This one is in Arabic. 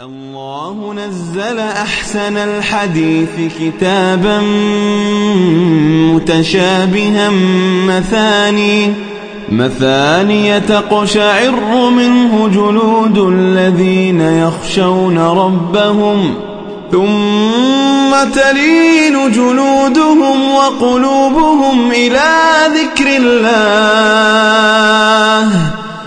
الله نزل أحسن الحديث كتابا متشابها مثاني مثاني تقشعر منه جلود الذين يخشون ربهم ثم تلين جلودهم وقلوبهم إلى ذكر الله.